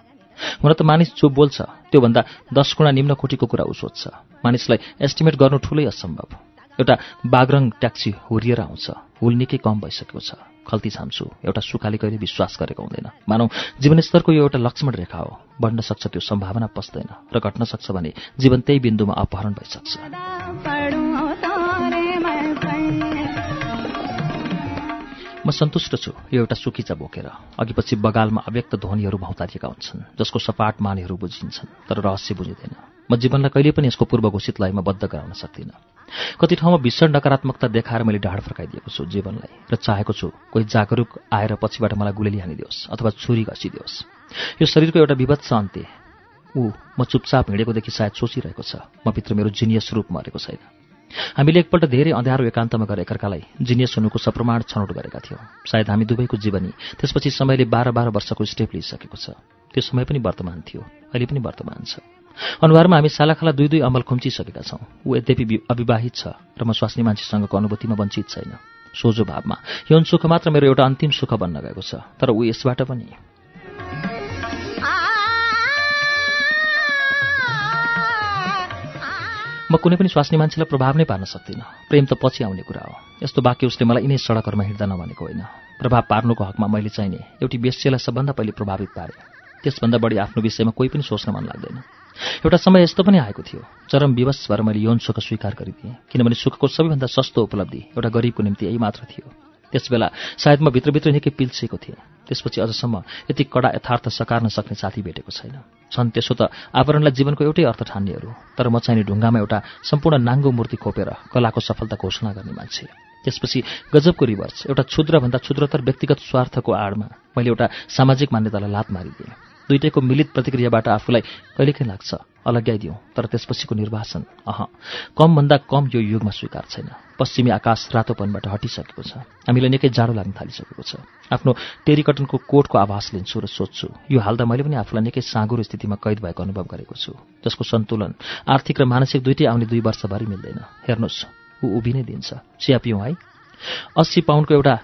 हुन त मानिस जो बोल्छ त्योभन्दा दस गुणा निम्न कोटीको कुरा ऊ सोध्छ। मानिसलाई एस्टिमेट गर्नु ठुलै असम्भव। एउटा बागरङ ट्याक्सी हुरिएर आउँछ। हुल निकै कम भइसकेको छ। खल्ती छाम्छु। एउटा सुखाले कहिले विश्वास गरेको हुँदैन। मानौ जीवनस्तरको यो एउटा लक्ष्मण रेखा हो। बढ्न सक्छ त्यो सम्भावना पस्दैन र घट्न सक्छ भने जीवन त्यही बिन्दुमा अपहरण भइसक्छ। म सन्तुष्ट छु यो एउटा सुकिचा बोकेर। अघिपछि बगालमा अव्यक्त ध्वनिहरू भौतारिएका हुन्छन् जसको सपाट मानेहरू बुझिन्छन् तर रहस्य बुझिँदैन। म जीवनलाई कहिले पनि यसको पूर्व घोषित लयमा बद्ध गराउन सक्दिनँ। कति ठाउँमा भीषण नकारात्मकता देखाएर मैले ढाड फर्काइदिएको छु जीवनलाई र चाहेको छु कोही जागरुक आएर पछिबाट मलाई गुलेली हानिदियोस् अथवा छुरी घसिदियोस्। यो शरीरको एउटा विभत्स अन्त्य। ऊ म चुपचाप हिँडेकोदेखि सायद सोचिरहेको छ म भित्र मेरो जिनियस रूप मरेको छैन। हामीले एकपल्ट धेरै अँध्यारो एकान्तमा गएर एकअर्कालाई जिनियस हुनुको सप्रमाण छनौट गरेका थियौँ। सायद हामी दुवैको जीवनी त्यसपछि समयले बाह्र बाह्र वर्षको स्टेप लिइसकेको छ। त्यो समय पनि वर्तमान थियो अहिले पनि वर्तमान छ। अनुहारमा हामी सालाखाला दुई दुई अमल खुम्चिसकेका छौँ। ऊ यद्यपि अविवाहित छ र म स्वास्नी मान्छेसँगको अनुभूतिमा वञ्चित छैन। सोझो भावमा। यौन सुख मात्र मेरो एउटा अन्तिम सुख बन्न गएको छ तर ऊ यसबाट पनि। म कुनै पनि स्वास्नी मान्छेलाई प्रभाव नै पार्न सक्दिनँ। प्रेम त पछि आउने कुरा हो। यस्तो वाक्य उसले मलाई यिनै सडकहरूमा हिँड्दा नभनेको होइन। प्रभाव पार्नुको हकमा मैले चाहिने एउटी बेस्यलाई सबभन्दा पहिले प्रभावित पारे। त्यसभन्दा बढी आफ्नो विषयमा कोही पनि सोच्न मन लाग्दैन। एउटा समय यस्तो पनि आएको थियो। चरम विवश भएर मैले यौन सुख स्वीकार गरिदिएँ किनभने सुखको सबैभन्दा सस्तो उपलब्धि एउटा गरिबको निम्ति यही मात्र थियो। त्यसबेला सायद म भित्रभित्र निकै पिल्सेको थिएँ। त्यसपछि अझसम्म यति कडा यथार्थ सकार्न सक्ने साथी भेटेको छैन। छन् त्यसो त आवरणलाई जीवनको एउटै अर्थ ठान्नेहरू तर म चाहिने ढुङ्गामा एउटा सम्पूर्ण नाङ्गो मूर्ति खोपेर कलाको सफलता घोषणा गर्ने मान्छे। त्यसपछि गजबको रिभर्स एउटा क्षुद्रभन्दा क्षुद्रतर व्यक्तिगत स्वार्थको आडमा मैले एउटा सामाजिक मान्यतालाई लात मारिदिएँ। दुइटैको मिलित प्रतिक्रियाबाट आफूलाई कहिलेकाहीँ लाग्छ अलग्याइदिउँ तर त्यसपछिको निर्वासन अह कमभन्दा कम यो युगमा स्वीकार छैन। पश्चिमी आकाश रातोपनबाट हटिसकेको छ। हामीलाई निकै जाडो लाग्न थालिसकेको छ। आफ्नो टेरिकटनको कोटको आभास लिन्छु र सोध्छु यो हाल्दा मैले पनि आफूलाई निकै साँगुरो स्थितिमा कैद भएको अनुभव गरेको छु। जसको सन्तुलन आर्थिक र मानसिक दुइटै आउने दुई वर्षभरि मिल्दैन। हेर्नुहोस् ऊ उभिनै दिन्छ। चिया पिउँ है। अस्सी पाउन्डको एउटा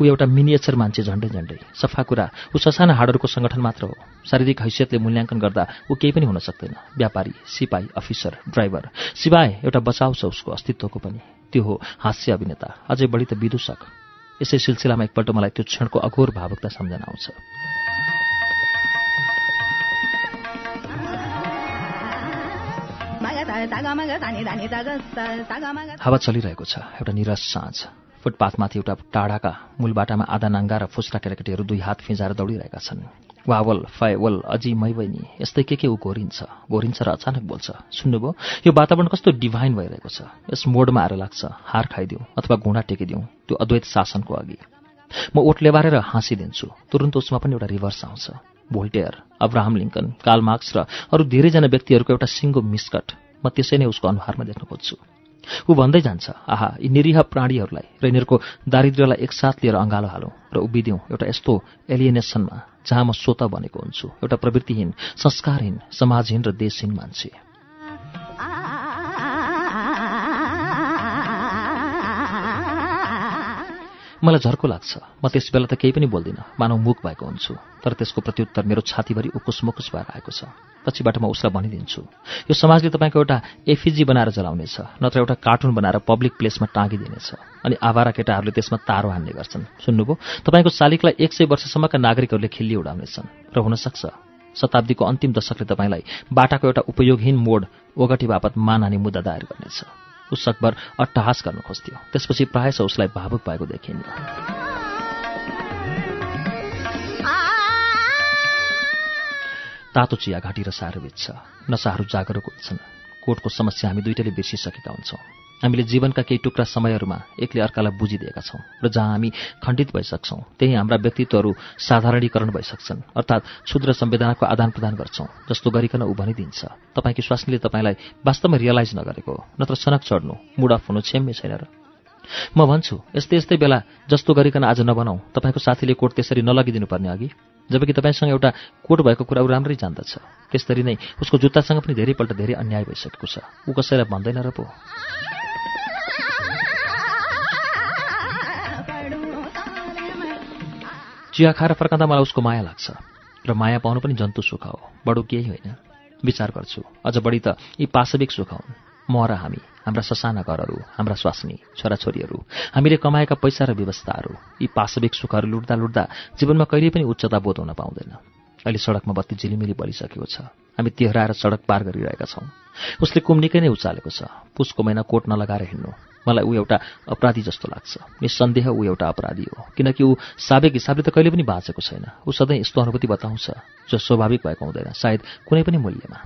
ऊ एउटा मिनिएचर मान्छे झन्डै झन्डै। सफा कुरा ऊ ससाना हाडहरूको सङ्गठन मात्र हो। शारीरिक हैसियतले मूल्याङ्कन गर्दा ऊ केही पनि हुन सक्दैन। व्यापारी सिपाही अफिसर ड्राइभर सिवाय एउटा बचाउ छ उसको अस्तित्वको पनि। त्यो हो हास्य अभिनेता अझै बढी त विदूषक। यसै सिलसिलामा एकपल्ट मलाई त्यो क्षणको अघोर भावुकता सम्झना आउँछ। हावा चलिरहेको छ एउटा निरस साँझ। फुटपाथमाथि एउटा टाढाका मूलबाटामा आधा नाङ्गा र फुस्रा केटाकेटीहरू दुई हात फिजाएर दौडिरहेका छन्। वावल फायवल अजी मै बहिनी यस्तै के के ऊ घोरिन्छ? घोरिन्छ र अचानक बोल्छ। सुन्नुभयो? यो वातावरण कस्तो डिभाइन भइरहेको छ। यस मोडमा आएर लाग्छ। हार खाइदिउँ अथवा घुँडा टेकिदिउँ त्यो अद्वैत शासनको अघि। म ओट लेबारेर हाँसिदिन्छु। तुरन्त उसमा पनि एउटा रिभर्स आउँछ। भोल्टेयर अब्राहम लिङ्कन कालमार्क्स र अरू धेरैजना व्यक्तिहरूको एउटा सिङ्गो मिस्कट। म त्यसै नै उसको अनुहारमा देख्न खोज्छु। ऊ भन्दै जान्छ आहा यी निरीह प्राणीहरूलाई र यिनीहरूको दारिद्र्यलाई एकसाथ लिएर अँगालो हालौँ र उभिदिउँ। एउटा यस्तो एलिएनेसनमा जहाँ म स्वत बनेको हुन्छु। एउटा प्रवृत्तिहीन संस्कारहीन समाजहीन र देशहीन मान्छे। मलाई झर्को लाग्छ। म त्यस बेला त केही पनि बोल्दिनँ। मानव मुख भएको हुन्छु। तर त्यसको प्रत्युत्तर मेरो छातीभरि उकुस मुकुस भएर आएको छ। पछिबाट म उसलाई भनिदिन्छु। यो समाजले तपाईँको एउटा एफिजी बनाएर जलाउनेछ नत्र एउटा कार्टुन बनाएर पब्लिक प्लेसमा टाँगिदिनेछ। अनि आवारा केटाहरूले त्यसमा तारो हान्ने गर्छन्। सुन्नुभयो? तपाईँको शालिकलाई एक सय वर्षसम्मका नागरिकहरूले खिल्ली उडाउनेछन्। र हुनसक्छ। शताब्दीको अन्तिम दशकले तपाईँलाई बाटाको एउटा उपयोगहीन मोड ओगटी बापत मान मुद्दा दायर गर्नेछ। ऊ सकभर अट्टहास गर्न खोज्थ्यो। त्यसपछि प्रायः उसलाई भावुक भएको देखिन्न तातो चिया घाँटी र साह्रो बित्छ नसाहरू जागरुक हुन्छन्। कोटको समस्या हामी दुइटैले बिर्सिसकेका हुन्छौँ। हामीले जीवनका केही टुक्रा समयहरूमा एकले अर्कालाई बुझिदिएका छौँ र जहाँ हामी खण्डित भइसक्छौँ त्यही हाम्रा व्यक्तित्वहरू साधारणीकरण भइसक्छन् अर्थात् क्षुद्र संवेदनाको आदान प्रदान गर्छौँ जस्तो गरिकन ऊ भनिदिन्छ। तपाईँकी स्वास्नीले तपाईँलाई वास्तवमा रियलाइज नगरेको नत्र सनक चढ्नु मुड अफ हुनु छेम्मे छैन र। म भन्छु यस्तै यस्तै बेला जस्तो गरिकन आज नबनाऊ तपाईँको साथीले कोट त्यसरी नलगिदिनु पर्ने अघि जबकि तपाईँसँग एउटा कोट भएको कुरा ऊ राम्रै जान्दछ। त्यसरी नै उसको जुत्तासँग पनि धेरैपल्ट धेरै अन्याय भइसकेको छ। ऊ कसैलाई भन्दैन र पो। चिया खाएर फर्काँदा मलाई उसको माया लाग्छ। र माया पाउनु पनि जन्तु सुख हो। बडो केही होइन। विचार गर्छु। अझ बढी त यी पाशविक सुख हुन्। म र हामी हाम्रा ससाना घरहरू हाम्रा स्वास्नी छोराछोरीहरू हामीले कमाएका पैसा र व्यवस्थाहरू यी पाशविक सुखहरू लुट्दा लुट्दा जीवनमा कहिल्यै पनि उच्चता बोध हुन पाउँदैन। अहिले सडकमा बत्ती झिलिमिली बलिसकेको छ। हामी तेह्राएर सडक पार गरिरहेका छौँ। उसले कुम निकै नै उचालेको छ। पुसको महिना कोट नलगाएर हिँड्नु। मलाई ऊ एउटा अपराधी जस्तो लाग्छ। निसन्देह ऊ एउटा अपराधी हो। किनकि ऊ साबिक हिसाबले त कहिले पनि बाँचेको छैन। ऊ सधैँ यस्तो अनुभूति बताउँछ जो स्वाभाविक भएको हुँदैन सायद कुनै पनि मूल्यमा।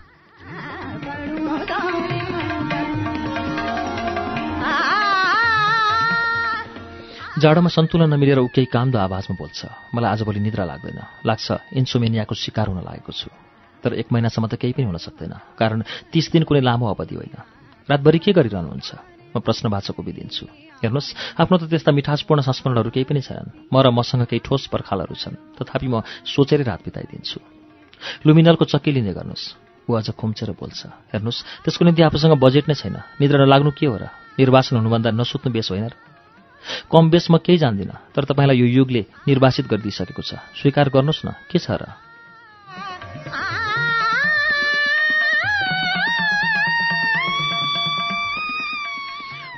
जाडोमा सन्तुलन नमिलेर ऊ केही कामदो आवाजमा बोल्छ। मलाई आजभोलि निद्रा लाग्दैन। लाग्छ इन्सोमेनियाको शिकार हुन लागेको छु। तर एक महिनासम्म त केही पनि हुन सक्दैन। कारण तिस दिन कुनै लामो अवधि होइन। रातभरि के गरिरहनुहुन्छ? म प्रश्नवाचक उभिदिन्छु हेर्नुहोस् आफ्नो त त्यस्ता मिठासपूर्ण संस्मरणहरू केही पनि छैनन्। म र मसँग केही ठोस पर्खालहरू छन्। तथापि म सोचेरै रात बिताइदिन्छु। लुमिनलको चक्की लिने गर्नुहोस् ऊ अझ खुम्चेर बोल्छ। हेर्नुहोस् त्यसको निम्ति आफूसँग बजेट नै छैन। निद्रा नलाग्नु के हो र? निर्वाचन हुनुभन्दा नसुत्नु बेस होइन र? कम बेस म केही जान्दिनँ तर तपाईँलाई यो युगले निर्वासित गरिदिइसकेको छ। स्वीकार गर्नुहोस् न के छ र?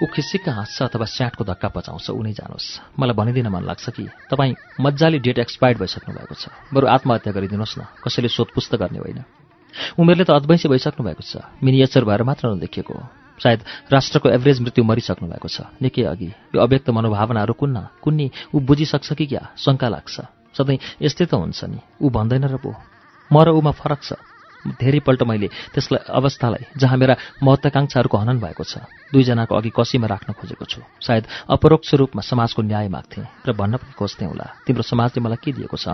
ऊ खिसिक्क हाँस्छ अथवा स्याटको धक्का पचाउँछ ऊ नै जानुहोस्। मलाई भनिदिन मन लाग्छ कि तपाईँ मजाले डेट एक्सपायर्ड भइसक्नु भएको छ। बरु आत्महत्या गरिदिनुहोस् न कसैले सोधपुछ गर्ने होइन। उमेरले त अद्वैंसी भइसक्नु भएको छ। मिनिएचर भएर मात्र नदेखिएको। हो सायद राष्ट्रको एभरेज मृत्यु मरिसक्नु भएको छ। निकै अघि। यो अव्यक्त मनोभावनाहरू कुन्न कुन्नी ऊ बुझिसक्छ कि क्या? शङ्का लाग्छ। सधैँ यस्तै त हुन्छ नि। ऊ भन्दैन र पो। म र ऊमा फरक छ। धेरैपल्ट मैले त्यसलाई अवस्थालाई जहाँ मेरा महत्वाकांक्षाहरूको हनन भएको छ दुईजनाको अघि कसीमा राख्न खोजेको छु। सायद अपरोक्ष रूपमा समाजको न्याय माग्थेँ र भन्न पनि खोज्थेँ होला। तिम्रो समाजले मलाई के दिएको छ?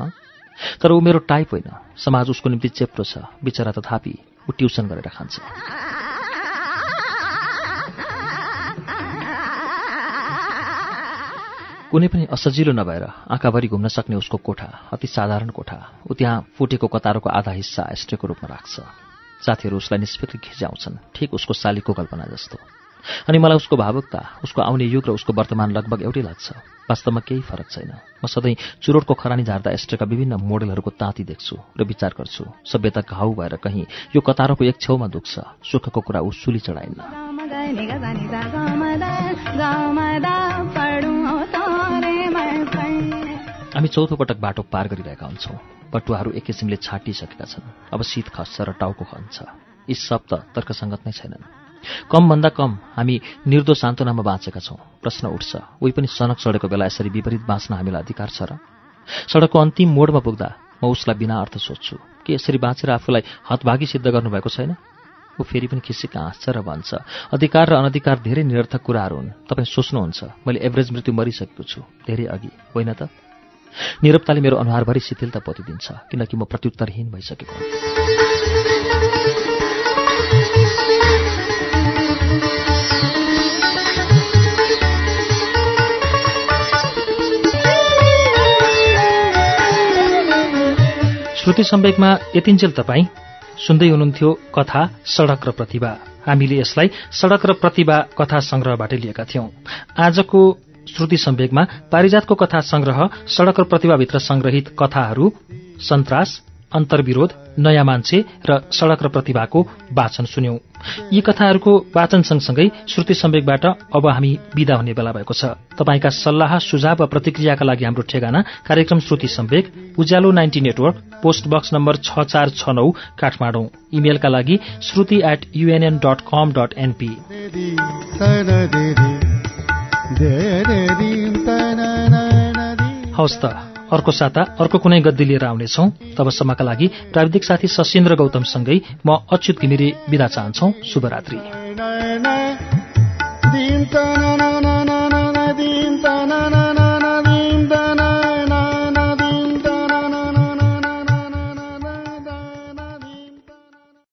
तर ऊ मेरो टाइप होइन। समाज उसको निम्ति चेप्टो छ। बिचरा तथापि ऊ ट्युसन गरेर खान्छ। कुनै पनि असजिलो नभएर आँखाभरि घुम्न सक्ने उसको कोठा अति साधारण कोठा ऊ त्यहाँ फुटेको कतारोको आधा हिस्सा एस्ट्रेको रूपमा राख्छ। साथीहरू उसलाई निष्फिक्र खिच्याउँछन् ठिक उसको शालीको कल्पना जस्तो। अनि मलाई उसको भावुकता उसको आउने युग र उसको वर्तमान लगभग एउटै लाग्छ। वास्तवमा केही फरक छैन। म सधैँ चुरोटको खरानी झार्दा एस्ट्रेका विभिन्न मोडेलहरूको ताती देख्छु र विचार गर्छु सभ्यता घाउ भएर कहीँ यो कतारोको एक छेउमा दुख्छ सुखको कुरा ऊ सुली चढाइन्न हामी चौथो पटक बाटो पार गरिरहेका हुन्छौँ। पटुवाहरू एक किसिमले छाटिसकेका छन्। अब शीत खस्छ र टाउको खन्छ यी शब्द तर्कसङ्गत नै छैनन्। कमभन्दा कम हामी निर्दो सान्त्वनामा बाँचेका छौँ। प्रश्न उठ्छ उही पनि सनक सडेको बेला यसरी विपरीत बाँच्न हामीलाई अधिकार छ र? सडकको अन्तिम मोडमा पुग्दा म उसलाई बिना अर्थ सोध्छु। के यसरी बाँचेर आफूलाई हतभागी सिद्ध गर्नुभएको छैन? ऊ फेरि पनि खिसिक हाँस्छ र भन्छ अधिकार र अनधिकार धेरै निरर्थक कुराहरू हुन्। तपाईँ सोच्नुहुन्छ मैले एभरेज मृत्यु मरिसकेको छु। धेरै अघि होइन त? निरप्ताले मेरो अनुहारभरि शिथिलता पोतिदिन्छ किनकि म प्रत्युत्तरहीन भइसकेको श्रुति सम्वेकमा यतिन्जेल तपाईँ सुन्दै हुनुहुन्थ्यो कथा सड़क र प्रतिभा। हामीले यसलाई सड़क र प्रतिभा कथा संग्रहबाट लिएका थियौं। आजको श्रुति सम्वेकमा पारिजातको कथा संग्रह सड़क र प्रतिभाभित्र संग्रहित कथाहरू सन्तास अन्तर्विरोध नयाँ मान्छे र सड़क र प्रतिभाको वाचन सुन्यौं। यी कथाहरूको वाचन सँगसँगै श्रुति सम्वेकबाट अब हामी विदा हुने बेला भएको छ। तपाईँका सल्लाह सुझाव वा प्रतिक्रियाका लागि हाम्रो ठेगाना कार्यक्रम Shruti Sambeg Ujyaalo ninety network post box number छ चार छ नौ काठमाडौँ। इमेलका लागि Shruti at UNN dot com dot NP हवस् त अर्को साता अर्को कुनै गद्दी लिएर आउनेछौ। तबसम्मका लागि प्राविधिक साथी सशिन्द्र गौतमसँगै म अच्युत घिमिरे विदा चाहन्छौ। शुभरात्री।